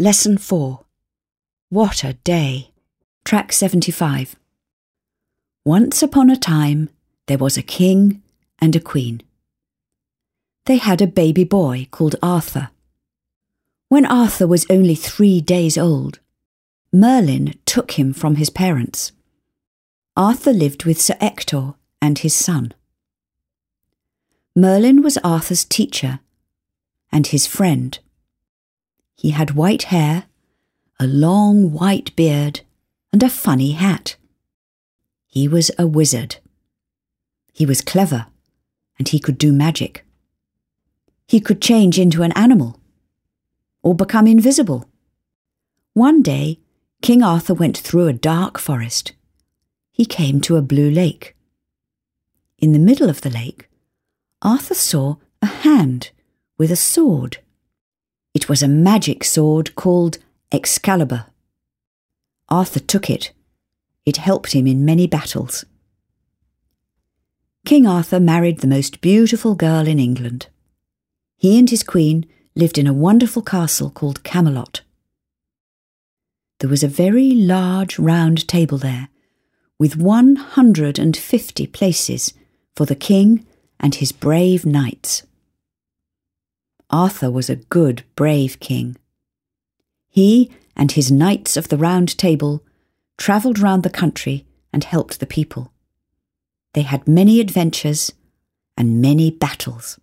Lesson 4 What a Day! Track 75. Once upon a time, there was a king and a queen. They had a baby boy called Arthur. When Arthur was only three days old, Merlin took him from his parents. Arthur lived with Sir Ector and his son. Merlin was Arthur's teacher and his friend. He had white hair, a long white beard, and a funny hat. He was a wizard. He was clever, and he could do magic. He could change into an animal or become invisible. One day, King Arthur went through a dark forest. He came to a blue lake. In the middle of the lake, Arthur saw a hand with a sword. Was a magic sword called Excalibur. Arthur took it. It helped him in many battles. King Arthur married the most beautiful girl in England. He and his queen lived in a wonderful castle called Camelot. There was a very large round table there, with one hundred and fifty places for the king and his brave knights. Arthur was a good, brave king. He and his knights of the Round Table travelled round the country and helped the people. They had many adventures and many battles.